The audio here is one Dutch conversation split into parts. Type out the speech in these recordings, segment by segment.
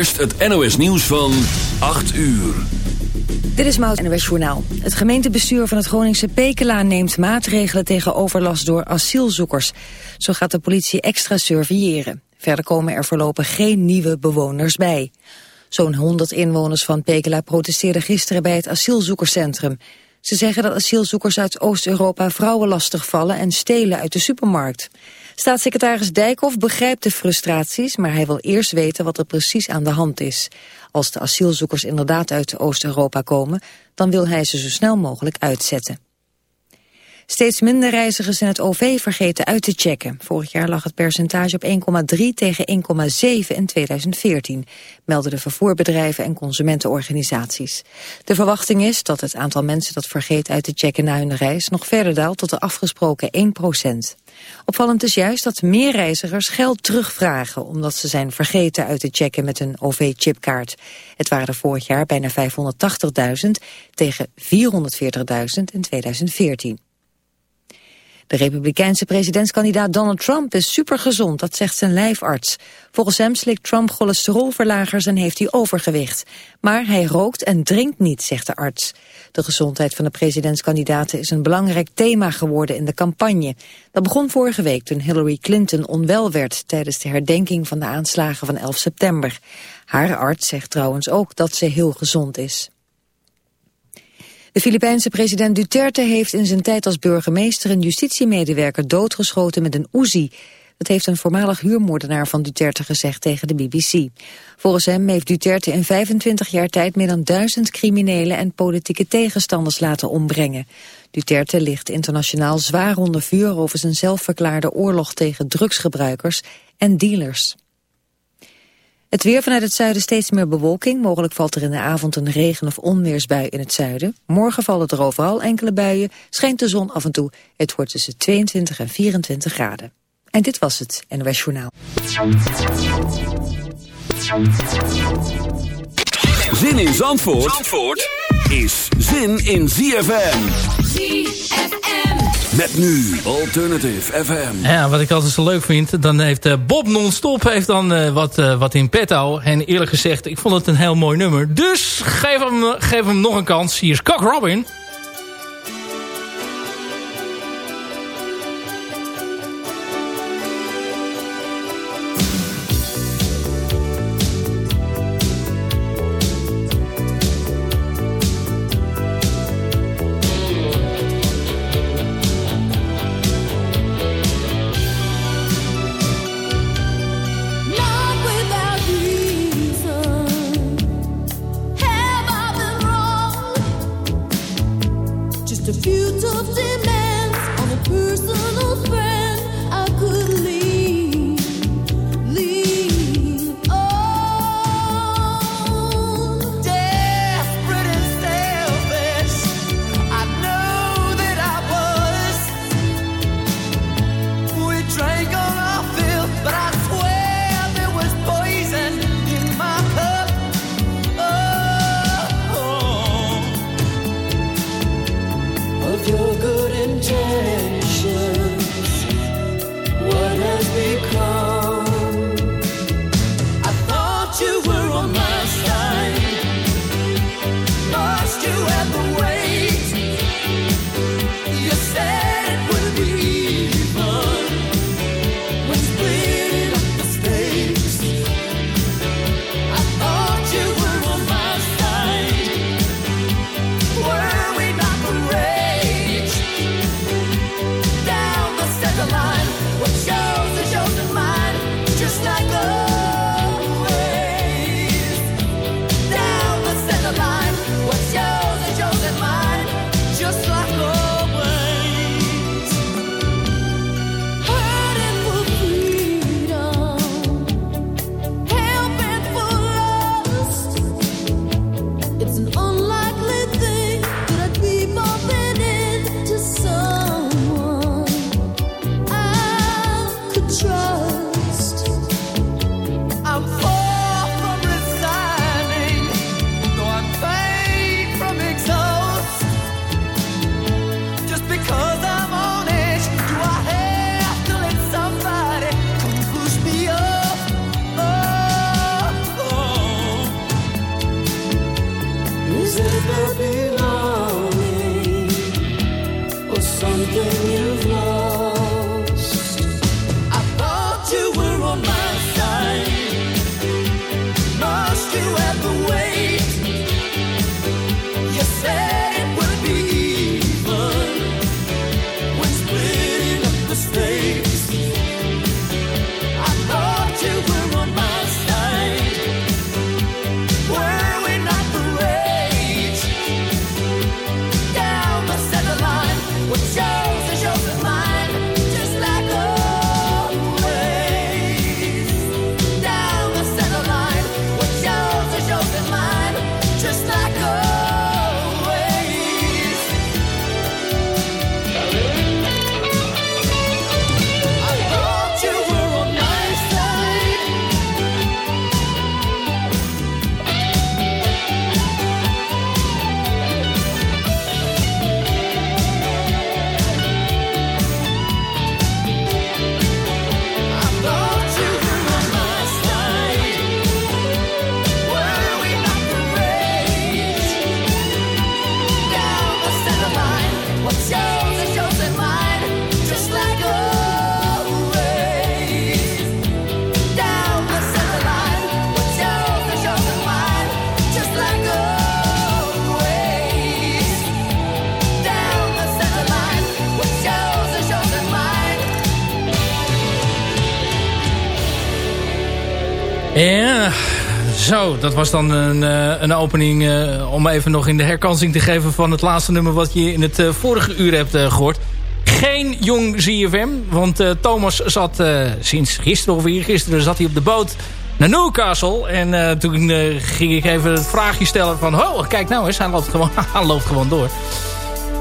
Eerst het NOS nieuws van 8 uur. Dit is Maud NOS Journaal. Het gemeentebestuur van het Groningse Pekela neemt maatregelen tegen overlast door asielzoekers. Zo gaat de politie extra surveilleren. Verder komen er voorlopig geen nieuwe bewoners bij. Zo'n 100 inwoners van Pekela protesteerden gisteren bij het asielzoekerscentrum. Ze zeggen dat asielzoekers uit Oost-Europa vrouwen lastigvallen en stelen uit de supermarkt. Staatssecretaris Dijkhoff begrijpt de frustraties, maar hij wil eerst weten wat er precies aan de hand is. Als de asielzoekers inderdaad uit Oost-Europa komen, dan wil hij ze zo snel mogelijk uitzetten. Steeds minder reizigers in het OV vergeten uit te checken. Vorig jaar lag het percentage op 1,3 tegen 1,7 in 2014, melden de vervoerbedrijven en consumentenorganisaties. De verwachting is dat het aantal mensen dat vergeet uit te checken na hun reis nog verder daalt tot de afgesproken 1 procent. Opvallend is juist dat meer reizigers geld terugvragen... omdat ze zijn vergeten uit te checken met een OV-chipkaart. Het waren er vorig jaar bijna 580.000 tegen 440.000 in 2014. De republikeinse presidentskandidaat Donald Trump is supergezond, dat zegt zijn lijfarts. Volgens hem slikt Trump cholesterolverlagers en heeft hij overgewicht. Maar hij rookt en drinkt niet, zegt de arts. De gezondheid van de presidentskandidaten is een belangrijk thema geworden in de campagne. Dat begon vorige week toen Hillary Clinton onwel werd tijdens de herdenking van de aanslagen van 11 september. Haar arts zegt trouwens ook dat ze heel gezond is. De Filipijnse president Duterte heeft in zijn tijd als burgemeester een justitiemedewerker doodgeschoten met een Uzi. Dat heeft een voormalig huurmoordenaar van Duterte gezegd tegen de BBC. Volgens hem heeft Duterte in 25 jaar tijd meer dan duizend criminelen en politieke tegenstanders laten ombrengen. Duterte ligt internationaal zwaar onder vuur over zijn zelfverklaarde oorlog tegen drugsgebruikers en dealers. Het weer vanuit het zuiden steeds meer bewolking. Mogelijk valt er in de avond een regen- of onweersbui in het zuiden. Morgen vallen er overal enkele buien. Schijnt de zon af en toe. Het wordt tussen 22 en 24 graden. En dit was het NOS Journaal. Zin in Zandvoort, Zandvoort is zin in ZFM. ZFM. Met nu Alternative FM. Ja, wat ik altijd zo leuk vind, dan heeft uh, Bob Non-Stop heeft dan uh, wat, uh, wat in petto. En eerlijk gezegd, ik vond het een heel mooi nummer. Dus geef hem, geef hem nog een kans. Hier is Cock Robin. Zo, dat was dan een, uh, een opening uh, om even nog in de herkansing te geven van het laatste nummer wat je in het uh, vorige uur hebt gehoord. Geen jong ZFM, want Thomas zat sinds gisteren of gisteren zat hij op de boot naar Newcastle. En toen ging ik even het vraagje stellen van, oh kijk nou eens, hij loopt gewoon, hij loopt gewoon door.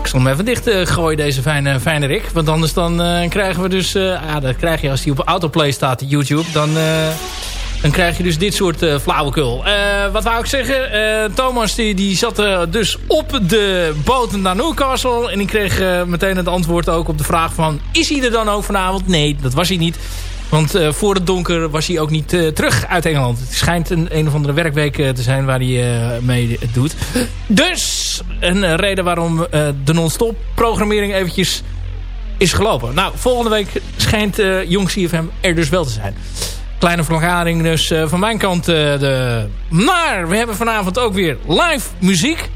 Ik zal hem even dicht gooien, deze fijne, fijne Rick. Want anders dan krijgen we dus... ja, dat krijg je als hij op autoplay staat, YouTube. Dan dan krijg je dus dit soort uh, flauwekul. Uh, wat wou ik zeggen? Uh, Thomas die, die zat dus op de boot naar Newcastle. En ik kreeg meteen het antwoord ook op de vraag van... Is hij er dan ook vanavond? Nee, dat was hij niet. Want voor het donker was hij ook niet terug uit Engeland. Het schijnt een, een of andere werkweek te zijn waar hij mee doet. Dus een reden waarom de non-stop programmering eventjes is gelopen. Nou, volgende week schijnt Jong CFM er dus wel te zijn kleine vergadering dus uh, van mijn kant. Uh, de... Maar we hebben vanavond ook weer live muziek.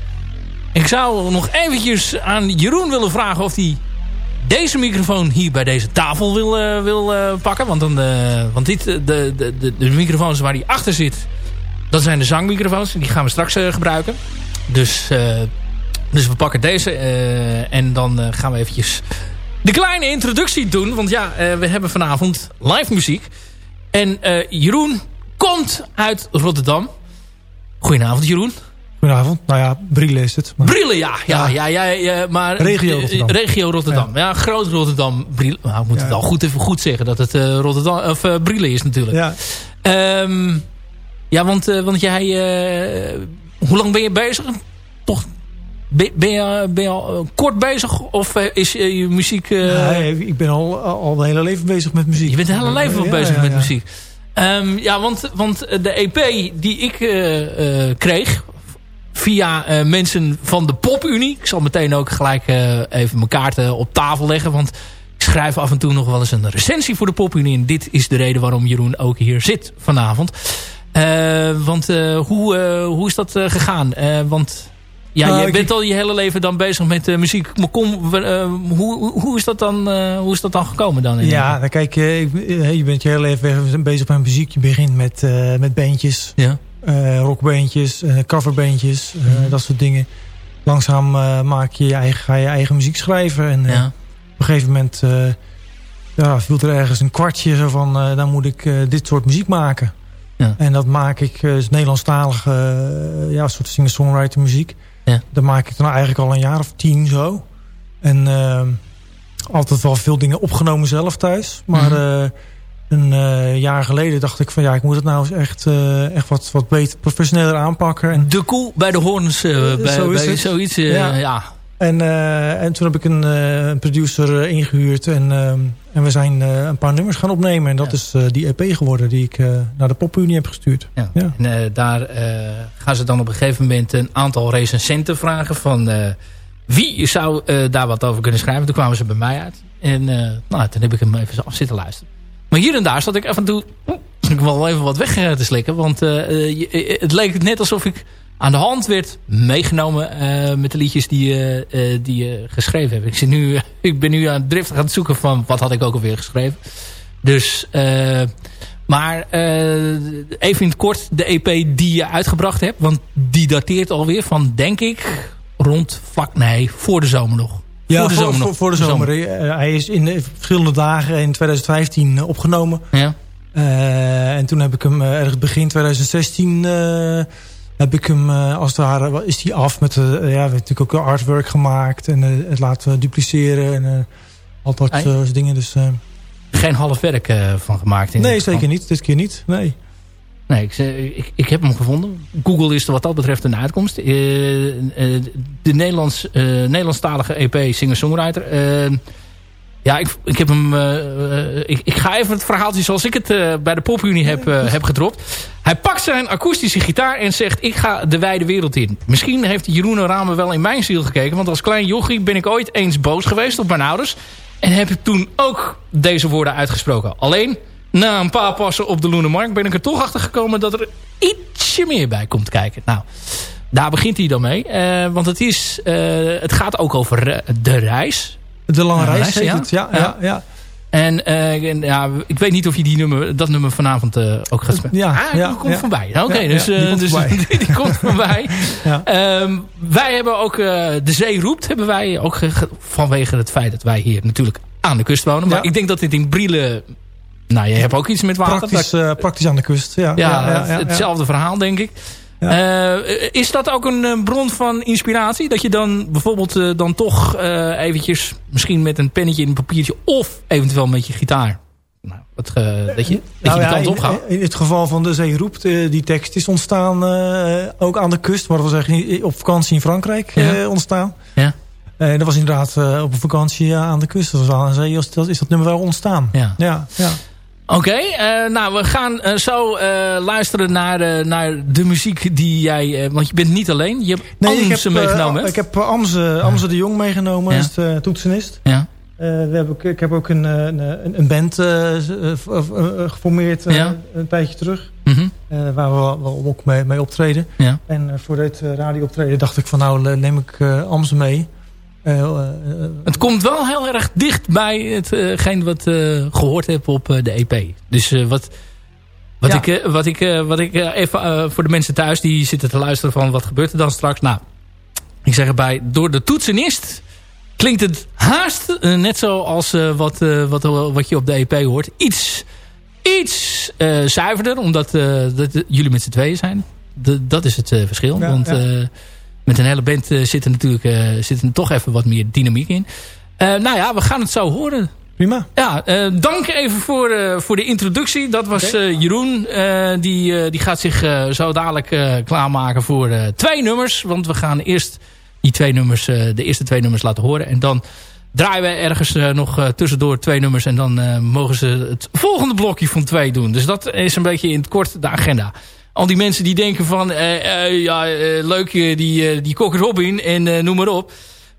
Ik zou nog eventjes aan Jeroen willen vragen of hij deze microfoon hier bij deze tafel wil, uh, wil pakken. Want, dan, want dit, de, de, de, de, microfoons waar hij achter zit, dat zijn de zangmicrofoons. Die gaan we straks gebruiken. Dus, dus we pakken deze en dan gaan we eventjes de kleine introductie doen. Want ja, we hebben vanavond live muziek. En uh, Jeroen komt uit Rotterdam. Goedenavond Jeroen. Goedenavond. Nou ja, Brille is het. Maar... Brille, ja. ja, ja, ja, ja, maar, regio eh, Rotterdam. Regio Rotterdam. Ja, groot Rotterdam. Brille. Nou, ik moet het al goed even goed zeggen dat het uh, Rotterdam, of, uh, Brille is natuurlijk. Ja, um, ja want, want jij... hoe lang ben je bezig? Toch ben, ben, je, ben je al kort bezig of is je muziek... Nee, ik ben al, al mijn hele leven bezig met muziek. Je bent het hele leven bezig met muziek. Um, ja, want, want de EP die ik uh, uh, kreeg via mensen van de PopUnie. Ik zal meteen ook gelijk even mijn kaarten op tafel leggen. Want ik schrijf af en toe nog wel eens een recensie voor de PopUnie. En dit is de reden waarom Jeroen ook hier zit vanavond. want hoe, hoe is dat gegaan? want ja, nou, je bent al je hele leven dan bezig met uh, muziek. Maar kom, uh, hoe, hoe, is dat dan, uh, hoe is dat dan gekomen dan? Ja, dan kijk, je bent je hele leven bezig met muziek. Je begint met, met bandjes, ja. rockbandjes, coverbandjes, mm -hmm. dat soort dingen. Langzaam maak je, je eigen, ga je eigen muziek schrijven. En ja. op een gegeven moment ja, viel er ergens een kwartje zo van... dan moet ik dit soort muziek maken. Ja. En dat maak ik, dus Nederlandstalige, ja, soort singer-songwriter muziek. Ja. Dat maak ik dan eigenlijk al een jaar of tien zo. En uh, altijd wel veel dingen opgenomen zelf thuis. Maar mm een uh, jaar geleden dacht ik van ja, ik moet het nou eens echt, uh, echt wat, wat beter, professioneler aanpakken. En, de koel bij de horens, bij, bij zoiets. ja. ja. En, en toen heb ik een, een producer ingehuurd en, ehm, en we zijn een paar nummers gaan opnemen. En dat is die EP geworden die ik naar de PopUnie heb gestuurd. Ja. ja. En daar gaan ze dan op een gegeven moment een aantal recensenten vragen van... wie zou daar wat over kunnen schrijven. Toen kwamen ze bij mij uit. En nou, toen heb ik hem even af zitten luisteren. Maar hier en daar zat ik af en toe ik wel even wat weg te slikken. Want het leek net alsof ik aan de hand werd meegenomen met de liedjes die, die je geschreven hebt. Ik, zit nu, ik ben nu aan het driftig aan het zoeken van wat had ik ook alweer geschreven. Dus, maar even in het kort de EP die je uitgebracht hebt. Want die dateert alweer van, denk ik, rond vlak, nee, voor de zomer nog. Ja, voor de zomer. Voor, voor de zomer. Hij is in verschillende dagen in 2015 opgenomen. Ja. en toen heb ik hem ergens begin 2016 heb ik hem als het ware, is hij af met, uh, ja, we hebben natuurlijk ook artwork gemaakt en het laten dupliceren en al dat soort dingen. Dus, Geen half werk van gemaakt? In nee, zeker niet. Dit keer niet. Nee. Nee, ik, ik, ik, heb hem gevonden. Google is er wat dat betreft een uitkomst. Uh, de Nederlands, uh, Nederlandstalige EP singer-songwriter. Ja, ik, ik heb hem... Ik, ik, ga even het verhaaltje zoals ik het bij de PopUnie heb, heb gedropt. Hij pakt zijn akoestische gitaar en zegt... ik ga de wijde wereld in. Misschien heeft Jeroen Ramen wel in mijn ziel gekeken. Want als klein jochie ben ik ooit eens boos geweest op mijn ouders. En heb ik toen ook deze woorden uitgesproken. Alleen na een paar passen op de Loenemark ben ik er toch achter gekomen dat er ietsje meer bij komt kijken. Nou, daar begint hij dan mee. Want het, is, het gaat ook over de reis. De lange reis, reis ja. Het, ja, ja. ja, En uh, ja, ik weet niet of je die nummer, dat nummer vanavond ook gaat spelen. Ja, ah, ja, die komt voorbij. Oké, dus, die, komt dus voorbij. die, komt voorbij. um, wij hebben ook De Zee Roept, hebben wij ook vanwege het feit dat wij hier natuurlijk aan de kust wonen. Maar ik denk dat dit in Brielen nou, je hebt ook iets met water. Praktisch, praktisch aan de kust, ja. Ja, ja, ja hetzelfde verhaal, denk ik. Uh, is dat ook een bron van inspiratie? Dat je dan bijvoorbeeld uh, dan toch uh, eventjes... misschien met een pennetje in een papiertje... of eventueel met je gitaar... Nou, wat, dat je, dat nou, je die kant op gaat. In, in, het geval van De Zee Roept... die tekst is ontstaan ook aan de kust. Maar dat was eigenlijk op vakantie in Frankrijk ontstaan. Ja. En dat was inderdaad op een vakantie aan de kust. Dat was aan zee. Is dat, is dat nummer wel ontstaan. Ja. ja, Oké, uh, nou we gaan uh, zo uh, luisteren naar, naar de muziek die jij... want je bent niet alleen, je hebt nee, Amse ik heb, meegenomen. ik heb Amze, Amze de Jong meegenomen, ja. is de toetsenist. Ja. we hebben, ik heb ook een, een, een band geformeerd ja. een tijdje terug. Mm -hmm. waar we wel, ook mee, mee optreden. Ja. En voor dit radio optreden dacht ik van nou neem ik Amze mee. Eh, eh, het komt wel heel erg dicht bij hetgeen wat uh, gehoord heb op de EP. Dus wat, wat, ik, wat ik, wat ik even voor de mensen thuis die zitten te luisteren van wat gebeurt er dan straks. Nou, ik zeg erbij, door de toetsenist klinkt het haast net zoals wat, wat, wat je op de EP hoort. Iets, iets zuiverder, omdat dat, jullie met z'n tweeën zijn. dat is het verschil. want met een hele band uh, zit er natuurlijk uh, zit er toch even wat meer dynamiek in. Uh, nou ja, we gaan het zo horen. Prima. Ja, dank even voor, voor de introductie. Dat was Jeroen. die, die gaat zich zo dadelijk klaarmaken voor twee nummers. Want we gaan eerst die twee nummers, de eerste twee nummers laten horen. En dan draaien we ergens nog tussendoor twee nummers. En dan mogen ze het volgende blokje van twee doen. Dus dat is een beetje in het kort de agenda al die mensen die denken van... Uh, uh, ja, uh, leuk, die, die Cocker Robin en noem maar op.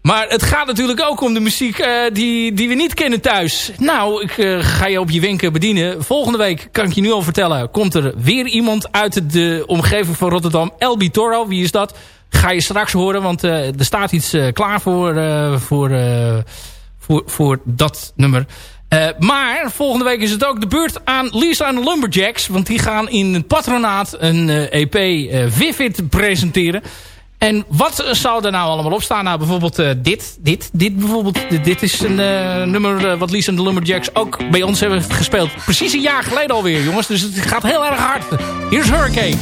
Maar het gaat natuurlijk ook om de muziek die, die we niet kennen thuis. Nou, ik ga je op je wenken bedienen. Volgende week, kan ik je nu al vertellen... komt er weer iemand uit de omgeving van Rotterdam. Elbi Toro, wie is dat? Ga je straks horen, want er staat iets klaar voor, voor, voor, voor dat nummer. Uh, maar volgende week is het ook de beurt aan Lisa en de Lumberjacks. Want die gaan in het patronaat een EP uh, Vivid presenteren. En wat zou er nou allemaal op staan? Nou, bijvoorbeeld dit. Dit, dit bijvoorbeeld. Dit, is een nummer wat Lisa en de Lumberjacks ook bij ons hebben gespeeld. Precies een jaar geleden alweer, jongens. Dus het gaat heel erg hard. Hier is Hurricane.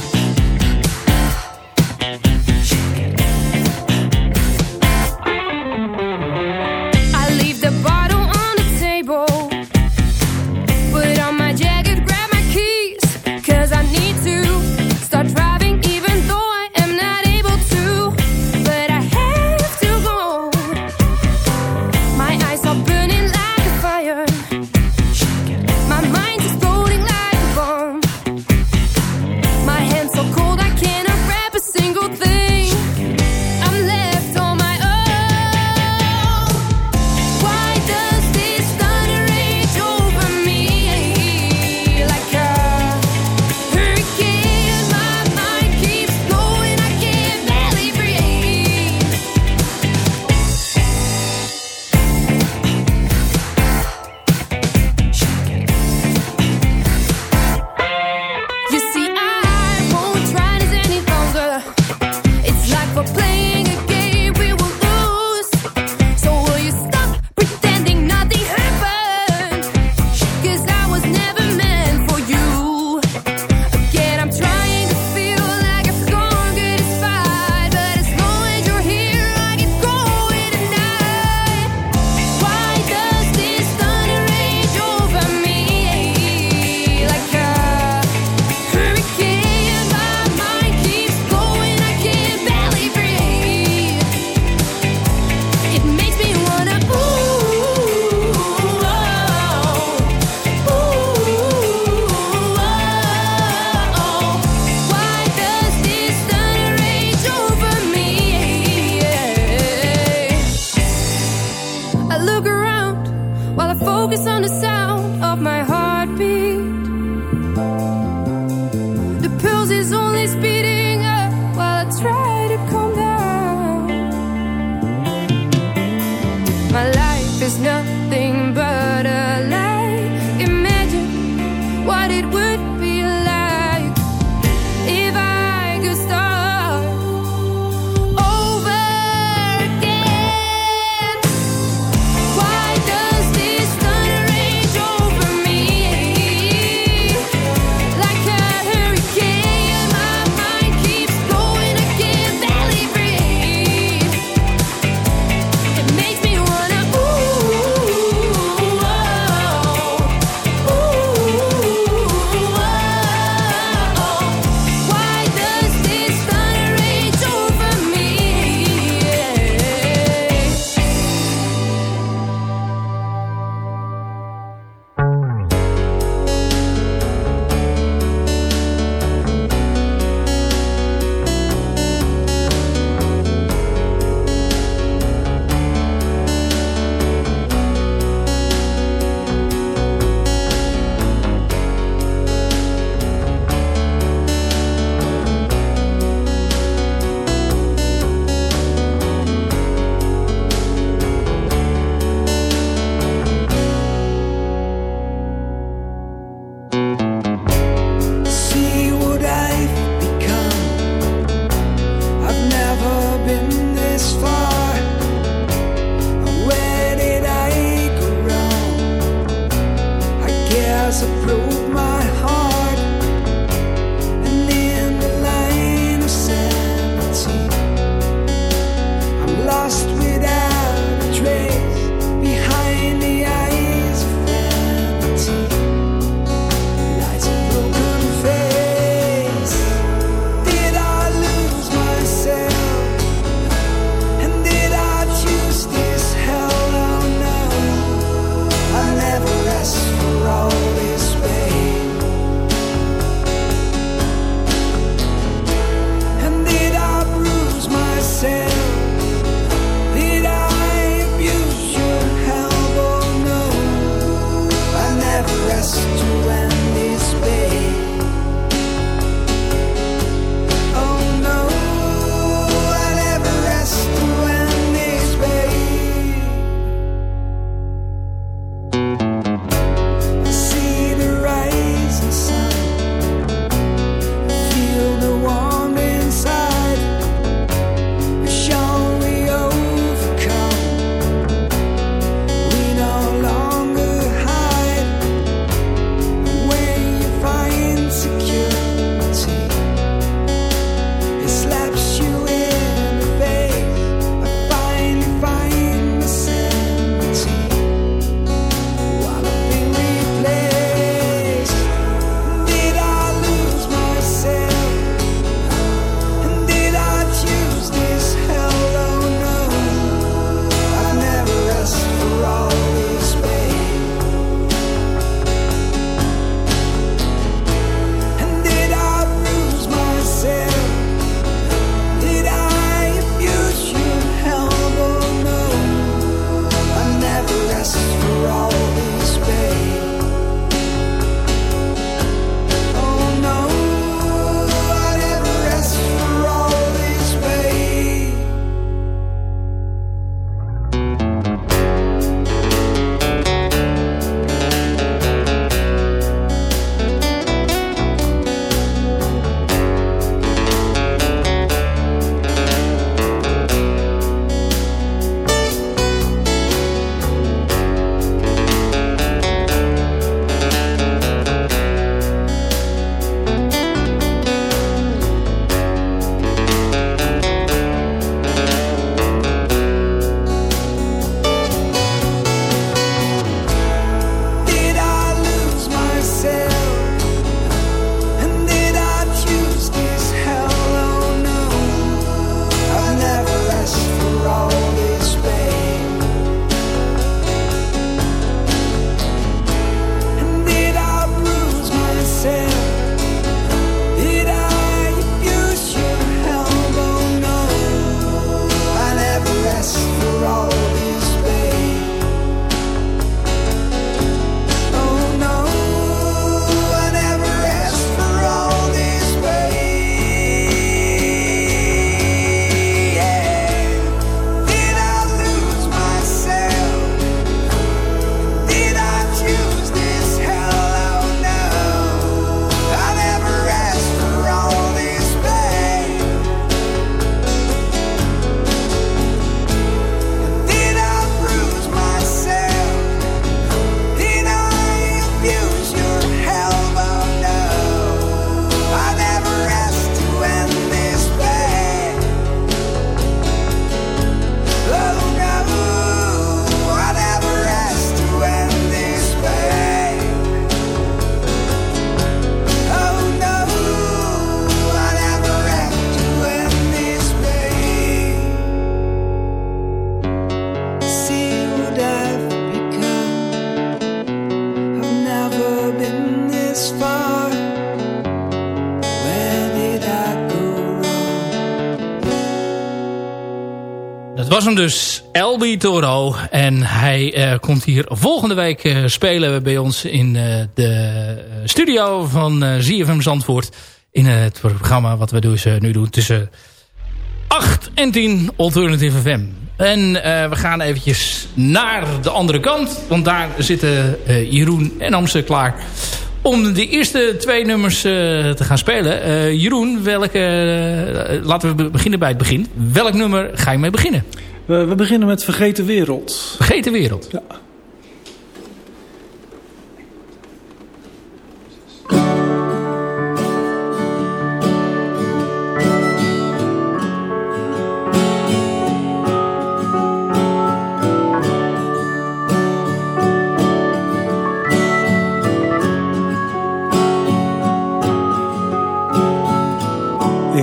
Dat was hem dus, Elby Toro. En hij uh, komt hier volgende week uh, spelen bij ons in uh, de studio van ZFM Zandvoort. In het programma wat we dus nu doen tussen 8 en 10 Alternative FM. En we gaan eventjes naar de andere kant. Want daar zitten Jeroen en Amse klaar om de eerste twee nummers uh, te gaan spelen. Uh, Jeroen, welke, uh, laten we beginnen bij het begin. Welk nummer ga je mee beginnen? We, we beginnen met Vergeten Wereld. Vergeten Wereld? Ja.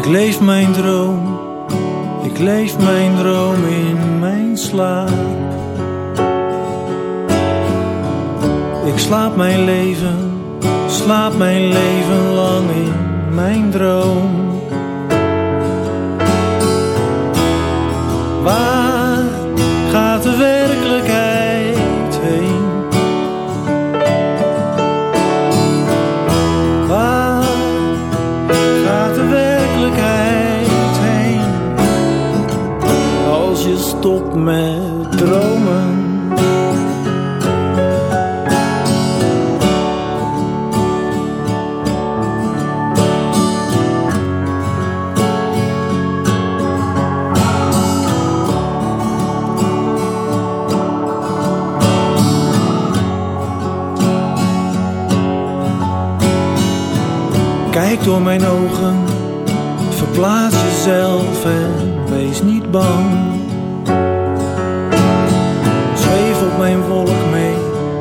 Ik leef mijn droom, ik leef mijn droom in mijn slaap. Ik slaap mijn leven, slaap mijn leven lang in mijn droom. Waar Kijk door mijn ogen, verplaats jezelf en wees niet bang. Zweef op mijn wolk mee,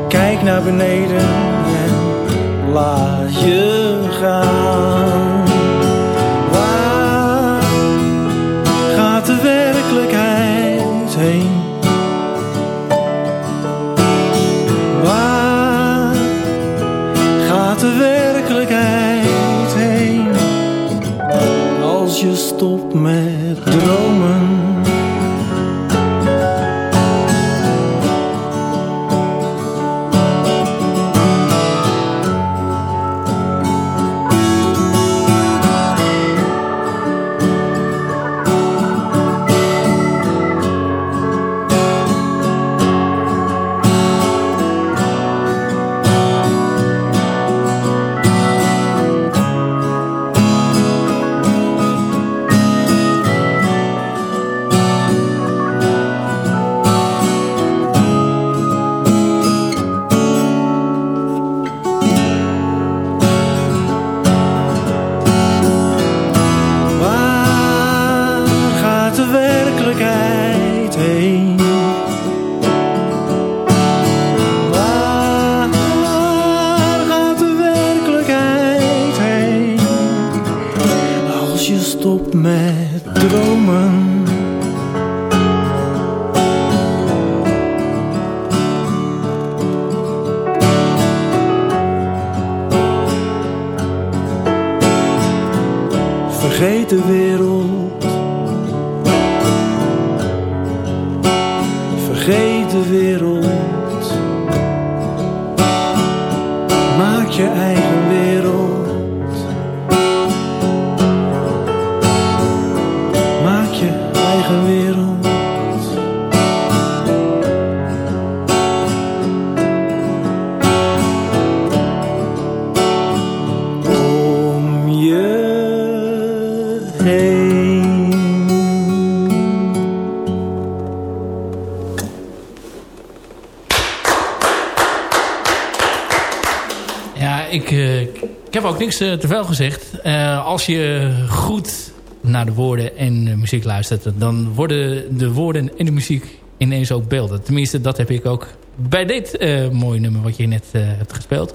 kijk naar beneden en laat je gaan. Met dromen. Wereld. Vergeet de wereld. Maak je eigen heb ook niks eh, te veel gezegd. Eh, als je goed naar de woorden en de muziek luistert... dan worden de woorden en de muziek ineens ook beelden. Tenminste, dat heb ik ook bij dit eh, mooie nummer wat je net hebt gespeeld.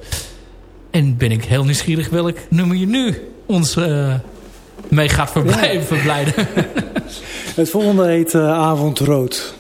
En ben ik heel nieuwsgierig welk nummer je nu ons eh, mee gaat Ja. verblijden. Het volgende heet Avondrood.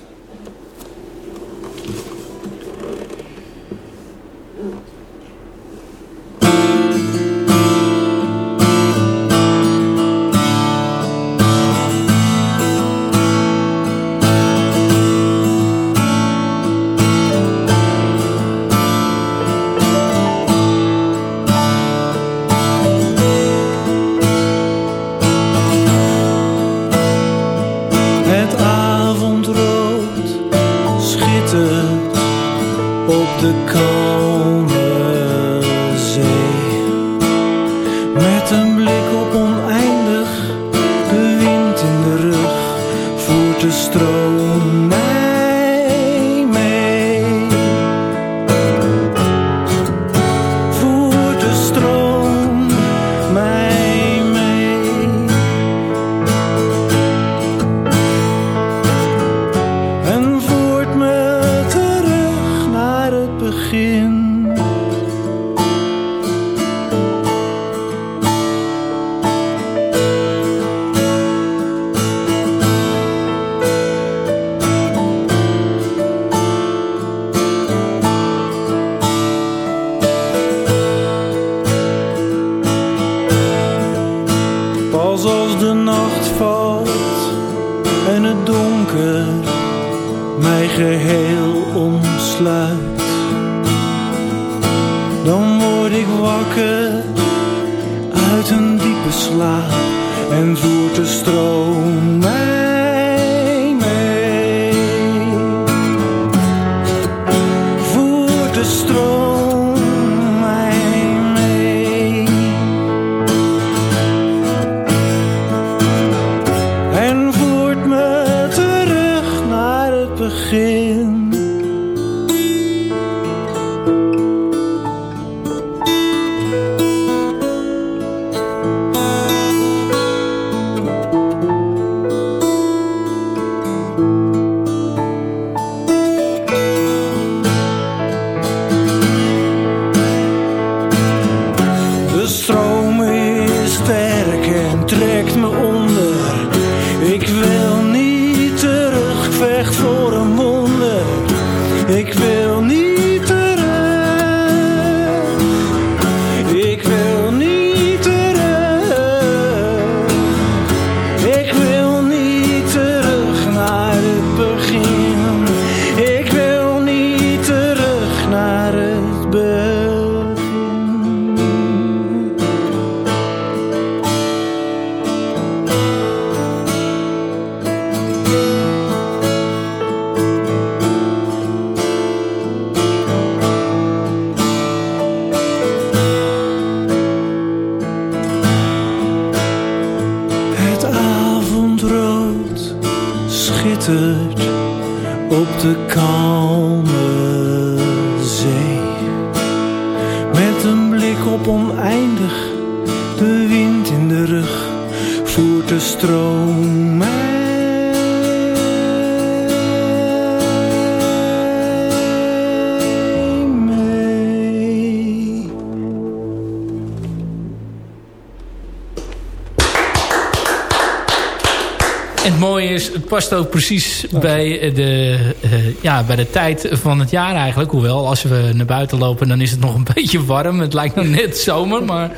Past ook precies bij de, eh, ja, bij de tijd van het jaar eigenlijk. Hoewel, als we naar buiten lopen, dan is het nog een beetje warm. Het lijkt nog net zomer, maar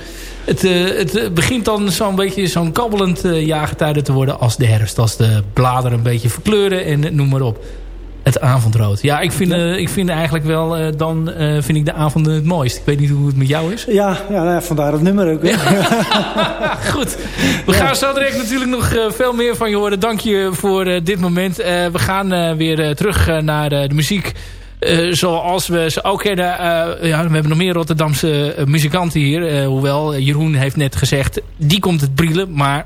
het, eh, het begint dan zo'n beetje zo'n kabbelend jaargetijde te worden als de herfst. Als de bladeren een beetje verkleuren en noem maar op. Het avondrood. Ja, ik vind, eh, ik vind eigenlijk wel, eh, dan eh, vind ik de avonden het mooist. Ik weet niet hoe het met jou is. Ja, ja, nou ja vandaar het nummer ook. Goed. We gaan zo direct natuurlijk nog veel meer van je horen. Dank je voor dit moment. We gaan weer terug naar de muziek. zoals we ze ook kennen. Ja, we hebben nog meer Rotterdamse muzikanten hier. Hoewel, Jeroen heeft net gezegd, die komt het brillen. Maar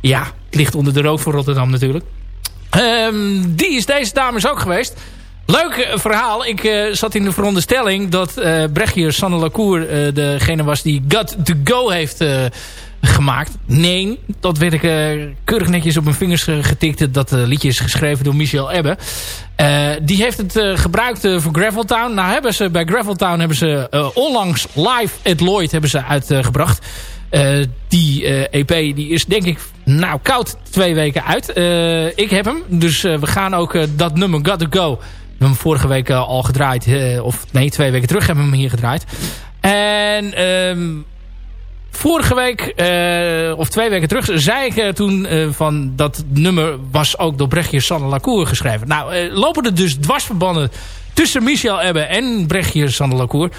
ja, het ligt onder de rook voor Rotterdam natuurlijk. Ehm, die is deze dames ook geweest. Leuk eh, verhaal. Ik eh, zat in de veronderstelling dat eh Brechtje Sanne Lacour degene was die Got to Go heeft gemaakt. Nee, dat werd ik keurig netjes op mijn vingers getikt. Dat liedje is geschreven door Michel Ebbe. Die heeft het gebruikt voor Graveltown. Nou hebben ze bij Graveltown hebben ze onlangs live at Lloyd hebben ze uitgebracht. Eh, die eh, EP die is denk ik nou koud twee weken uit. Eh, ik heb hem. Dus we gaan ook dat nummer Got To Go. We hebben hem vorige week al gedraaid. of nee, twee weken terug hebben we hem hier gedraaid. En ehm, vorige week, of twee weken terug, zei ik toen van dat nummer was ook door Brechtje Sanne Lacour geschreven. Nou, lopen er dus dwarsverbanden tussen Michel Ebbe en Brechtje Sanne Lacour.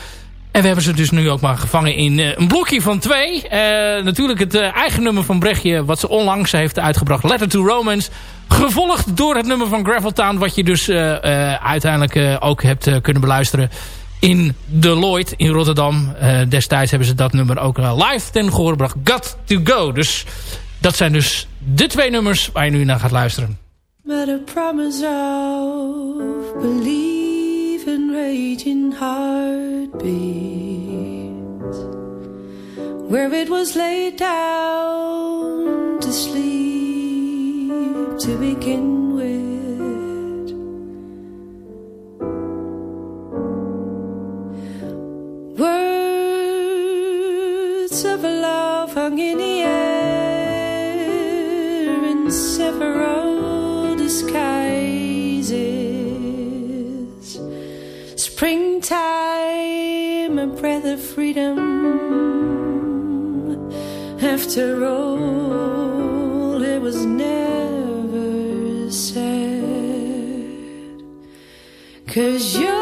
En we hebben ze dus nu ook maar gevangen in eh, een blokje van twee. Eh, natuurlijk het eh, eigen nummer van Brechtje, wat ze onlangs heeft uitgebracht. Letter to Romance. Gevolgd door het nummer van Graveltown, wat je dus uiteindelijk ook hebt kunnen beluisteren in de Lloyd in Rotterdam. Destijds hebben ze dat nummer ook live ten gehoor gebracht. Got to go. Dus dat zijn dus de twee nummers waar je nu naar gaat luisteren. But a promise of belief and raging heartbeat Where it was laid down to sleep to begin with Words of love hung in the air in several disguises. Springtime, a breath of freedom. After all, it was never said. Cause you're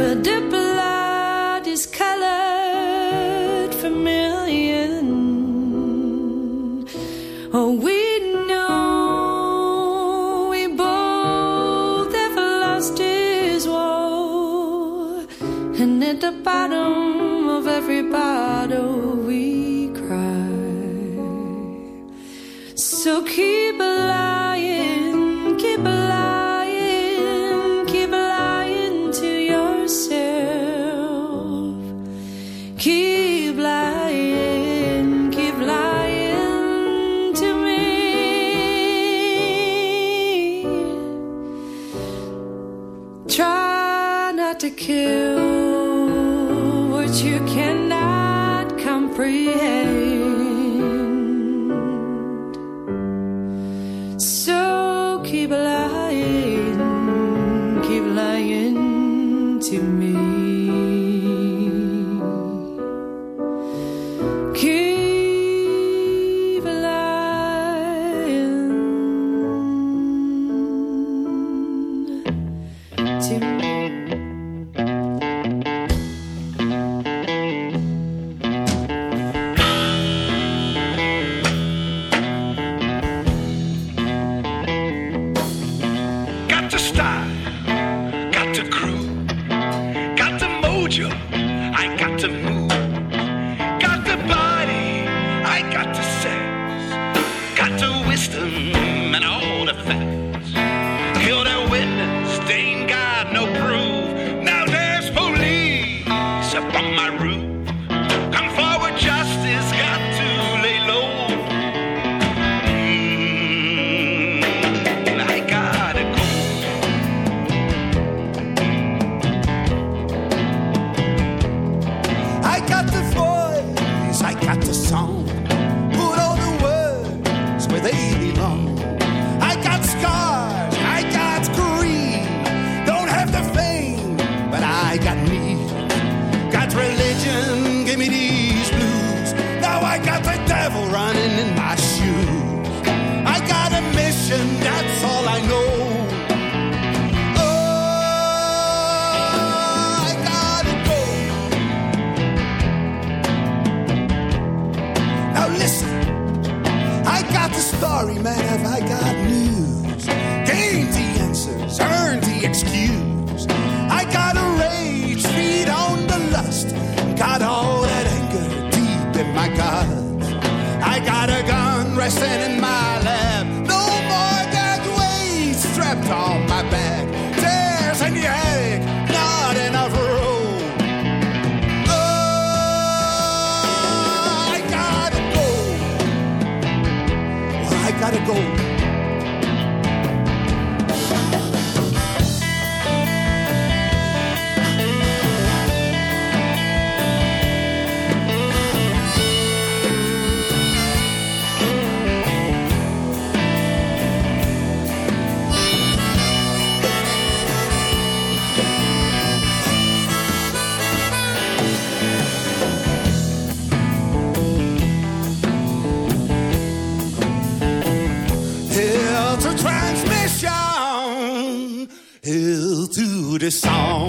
We'll duplicate.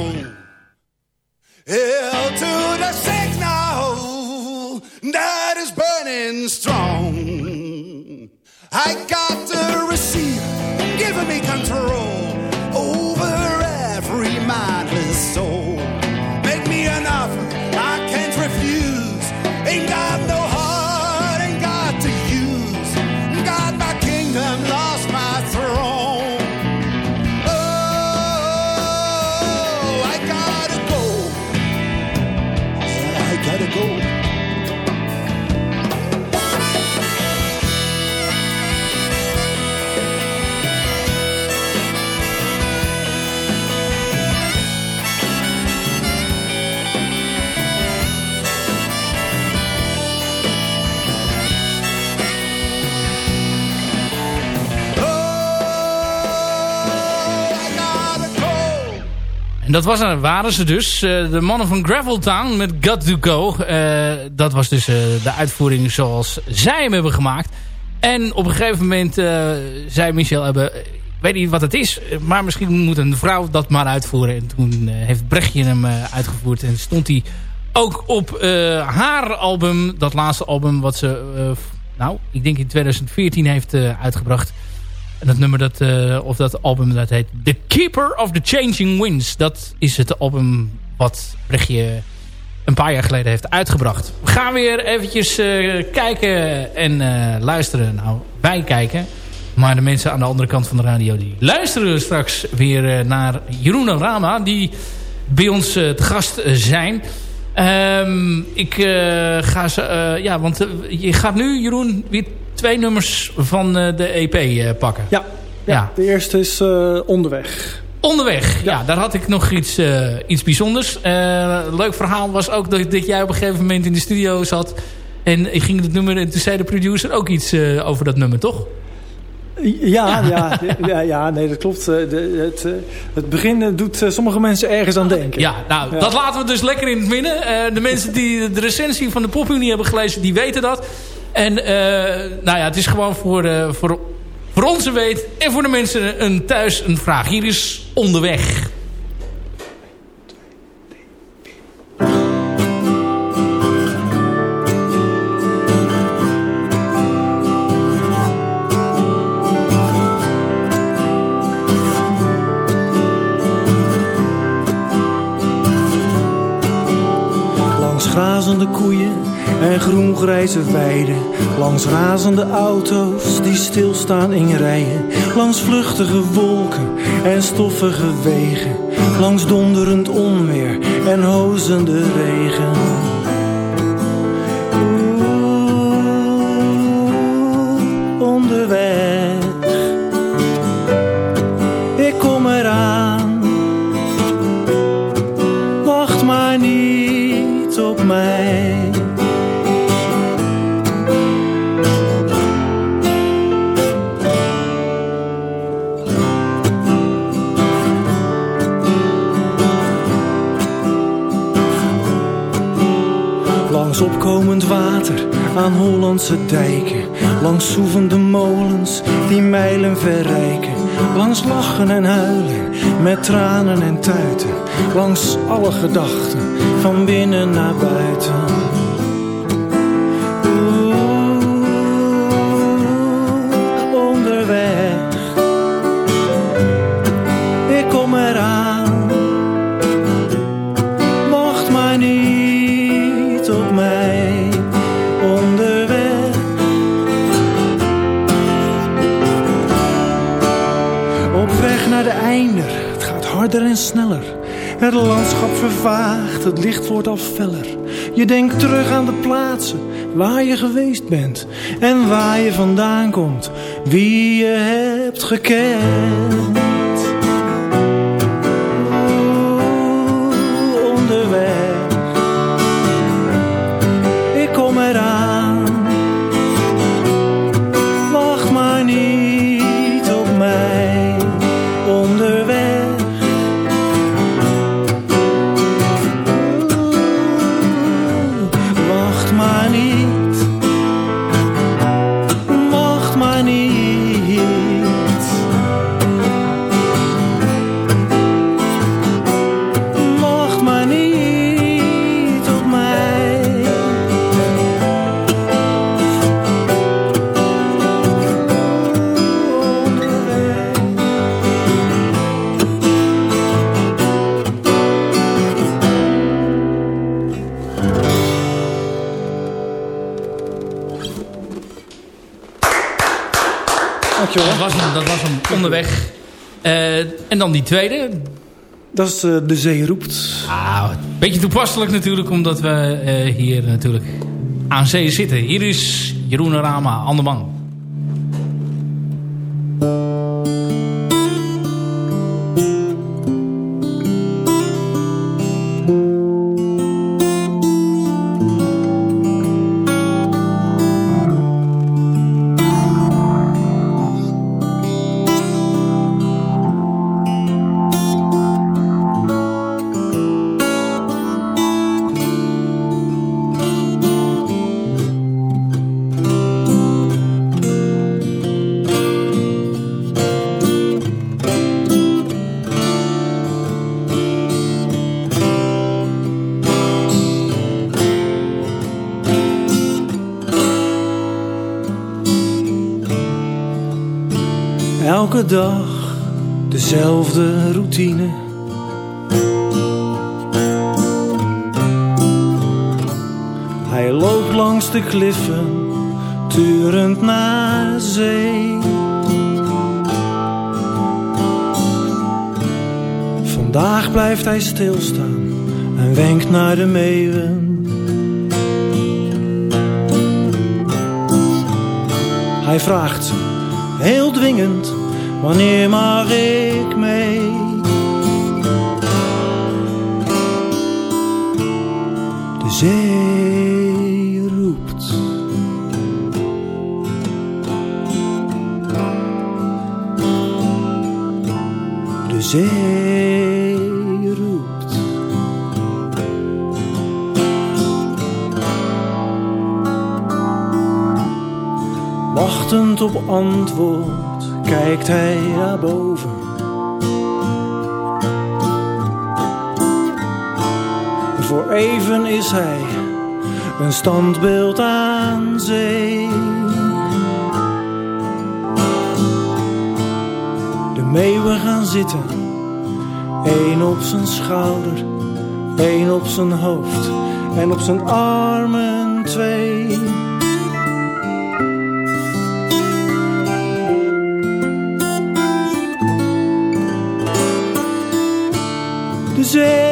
Song. Hail to the signal that is burning strong. I got the receiver giving me control over every mindless soul. Make me an offer I can't refuse. Ain't got En dat was, waren ze dus. eh, de mannen van Graveltown met Got To Go. Eh, dat was dus eh, de uitvoering zoals zij hem hebben gemaakt. En op een gegeven moment zei Michel... Hebben, weet niet wat het is, maar misschien moet een vrouw dat maar uitvoeren. En toen heeft Brechtje hem uitgevoerd. En stond hij ook op haar album, dat laatste album... wat ze, nou, ik denk in 2014 heeft uitgebracht... En dat nummer, dat, eh, of dat album, dat heet The Keeper of the Changing Winds. Dat is het album wat Brechtje een paar jaar geleden heeft uitgebracht. We gaan weer eventjes eh, kijken en eh, luisteren. Nou, wij kijken. Maar de mensen aan de andere kant van de radio... die luisteren straks weer naar Jeroen en Rama... die bij ons te gast zijn... Ehm, ik ga ze... ja, want je gaat nu, Jeroen, weer twee nummers van eh, de EP eh, pakken. Ja, ja, Ja. de eerste is eh, onderweg. Onderweg, ja. daar had ik nog iets, iets bijzonders. Leuk verhaal was ook dat, dat jij op een gegeven moment in de studio zat... en ik ging het nummer en toen zei de producer ook iets over dat nummer, toch? Ja, ja, ja, ja, nee, dat klopt. De, het, het begin doet sommige mensen ergens aan denken. Ja, nou, Ja. dat laten we dus lekker in het midden. De mensen die de recensie van de PopUnie hebben gelezen, die weten dat. En eh, nou ja, het is gewoon voor, eh, voor, voor onze weet en voor de mensen een, thuis een vraag. Hier is onderweg. Grazende koeien en groengrijze weiden. Langs razende auto's die stilstaan in rijen. Langs vluchtige wolken en stoffige wegen. Langs donderend onweer en hozende regen. Aan Hollandse dijken. Langs soevende molens die mijlen verrijken. Langs lachen en huilen met tranen en tuiten. Langs alle gedachten van binnen naar buiten. Het landschap vervaagt, het licht wordt al feller. Je denkt terug aan de plaatsen waar je geweest bent en waar je vandaan komt, wie je hebt gekend. Onderweg. Uh, en dan die tweede. Dat is uh, De Zee Roept. Ah, een beetje toepasselijk natuurlijk, omdat we uh, hier natuurlijk aan zee zitten. Hier is Jeroen Rama, Anderman. Kliffen, turend naar zee. Vandaag blijft hij stilstaan en wenkt naar de meeuwen. Hij vraagt heel dwingend Wanneer kijkt hij naar boven. Voor even is hij een standbeeld aan zee. De meeuwen gaan zitten, één op zijn schouder, één op zijn hoofd en op zijn armen twee. Zee.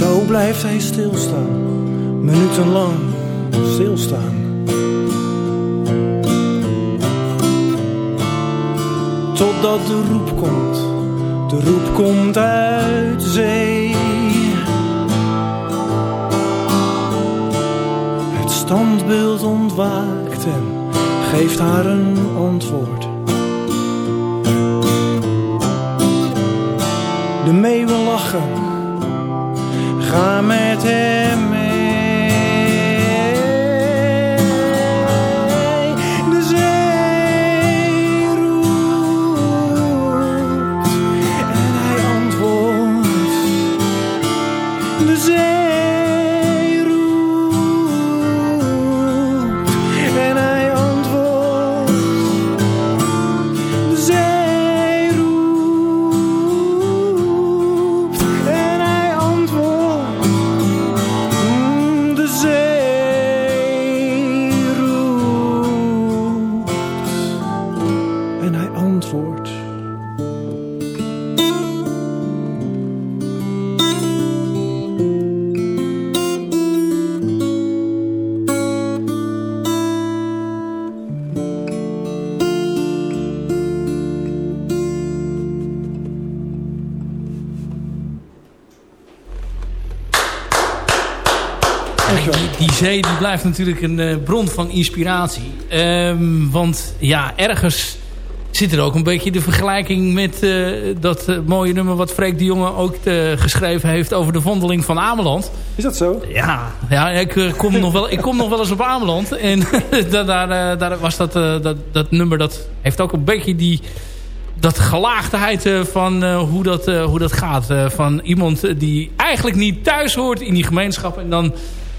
Zo blijft hij stilstaan, minutenlang stilstaan. Totdat de roep komt de roep komt uit zee. Het standbeeld ontwaakt en geeft haar een antwoord. De meeuwen lachen, ga met hem zee die blijft natuurlijk een uh, bron van inspiratie. Um, want ja, ergens zit er ook een beetje de vergelijking met uh, dat uh, mooie nummer... wat Freek de Jonge ook geschreven heeft over de vondeling van Ameland. Is dat zo? Ja, ja ik, kom, nog wel, ik kom nog wel eens op Ameland. En daar, daar was dat, dat, dat nummer, dat heeft ook een beetje die dat gelaagdheid van hoe, dat, hoe dat gaat. Van iemand die eigenlijk niet thuis hoort in die gemeenschap. En dan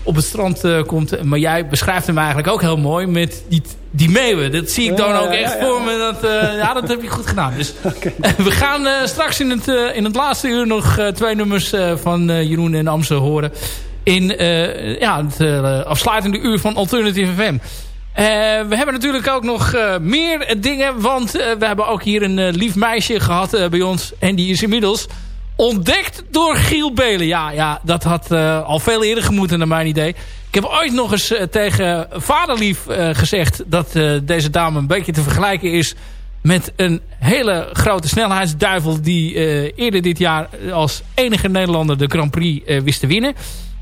op het strand komt. Maar jij beschrijft hem eigenlijk ook heel mooi met die, die meeuwen. Dat zie ik dan ook echt voor me. Dat, ja, dat heb je goed gedaan. Dus we gaan straks in het, in het laatste uur nog twee nummers van Jeroen en Amse horen. In ja, het afsluitende uur van Alternative FM. We hebben natuurlijk ook nog meer dingen. Want we hebben ook hier een lief meisje gehad bij ons. En die is inmiddels ontdekt door Giel Belen. Ja, ja dat had al veel eerder gemoeten naar mijn idee. Ik heb ooit nog eens tegen vaderlief gezegd... dat deze dame een beetje te vergelijken is... met een hele grote snelheidsduivel... die eerder dit jaar als enige Nederlander de Grand Prix wist te winnen.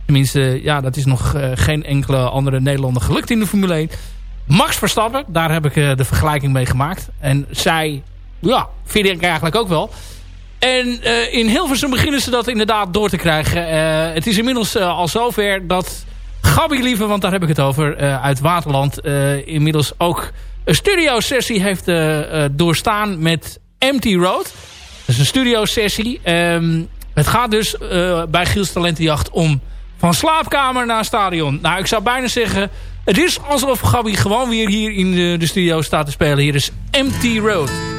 Tenminste, ja, dat is nog geen enkele andere Nederlander gelukt in de Formule 1... Max Verstappen, daar heb ik de vergelijking mee gemaakt. En zij, ja, vind ik eigenlijk ook wel. En uh, in Hilversum beginnen ze dat inderdaad door te krijgen. Uh, het is inmiddels al zover dat Gabi Lieve, want daar heb ik het over, uit Waterland... inmiddels ook een studiosessie heeft doorstaan met Empty Road. Dat is een studiosessie. Um, het gaat dus bij Giels Talentenjacht om van slaapkamer naar stadion. Nou, ik zou bijna zeggen het is alsof Gabi gewoon weer hier in de, de studio staat te spelen. Hier is Empty Road.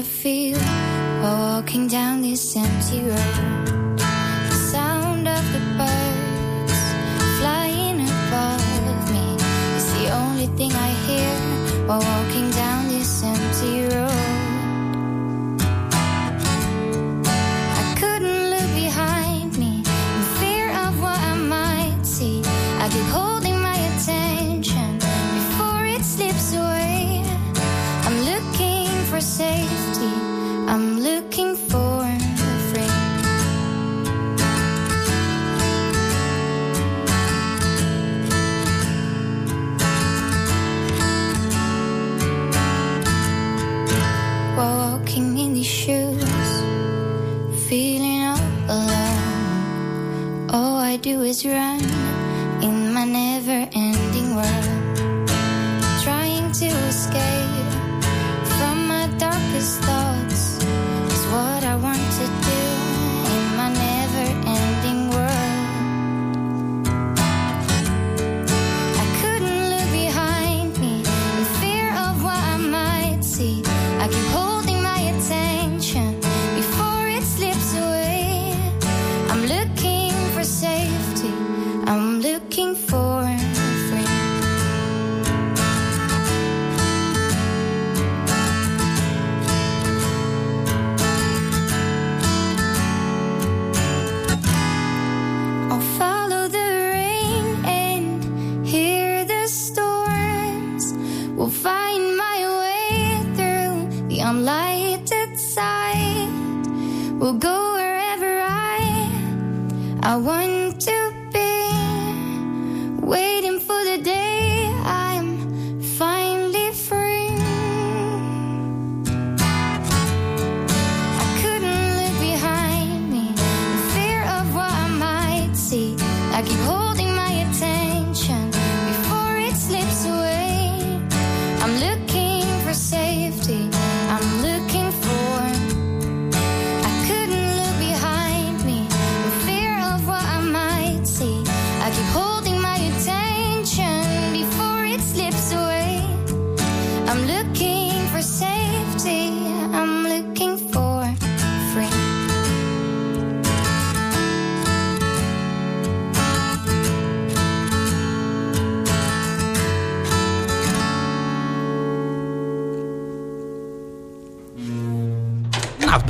I feel While walking down this empty road do is run in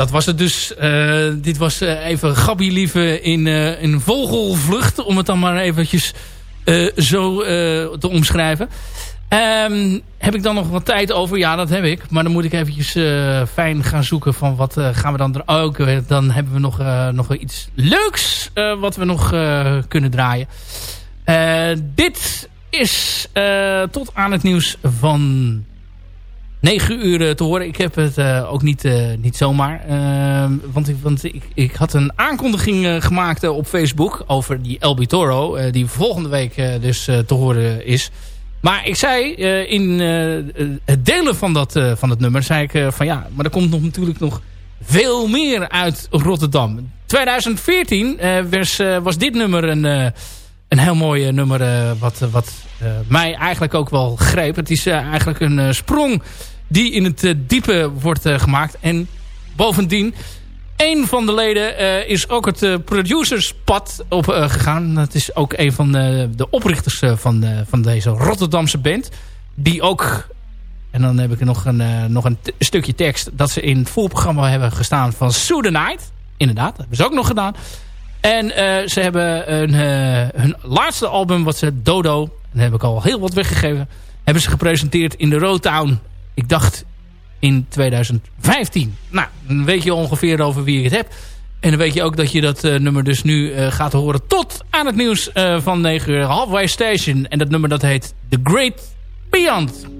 dat was het dus. Eh, dit was eh, even Gabi Lieve in een vogelvlucht. Om het dan maar eventjes zo te omschrijven. Ehm, heb ik dan nog wat tijd over? Ja, dat heb ik. Maar dan moet ik eventjes fijn gaan zoeken van wat gaan we dan er ook. dan hebben we nog, nog iets leuks wat we nog kunnen draaien. dit is tot aan het nieuws van 9 uur te horen. Ik heb het ook niet, niet zomaar. Ehm, want ik, want ik, ik had een aankondiging gemaakt op Facebook over die El Toro. die volgende week dus te horen is. Maar ik zei in het delen van, dat, van het nummer... zei ik van ja, maar er komt nog natuurlijk nog veel meer uit Rotterdam. 2014 was, was dit nummer een, een heel mooi nummer... wat, wat mij eigenlijk ook wel greep. Het is eigenlijk een sprong die in het diepe wordt gemaakt. En bovendien... Een van de leden is ook het producerspad op gegaan. Dat is ook een van de oprichters van, van deze Rotterdamse band. Die ook en dan heb ik nog een, nog een stukje tekst dat ze in het voorprogramma hebben gestaan van Sue the Night. Inderdaad, dat hebben ze ook nog gedaan. En ze hebben een, hun laatste album, wat ze Dodo, en daar heb ik al heel wat weggegeven, hebben ze gepresenteerd in de Roadtown. Ik dacht in 2015. Nou, dan weet je ongeveer over wie ik het heb. En dan weet je ook dat je dat uh, nummer dus nu uh, gaat horen tot aan het nieuws uh, van 9 uur. Halfway Station. En dat nummer dat heet The Great Beyond.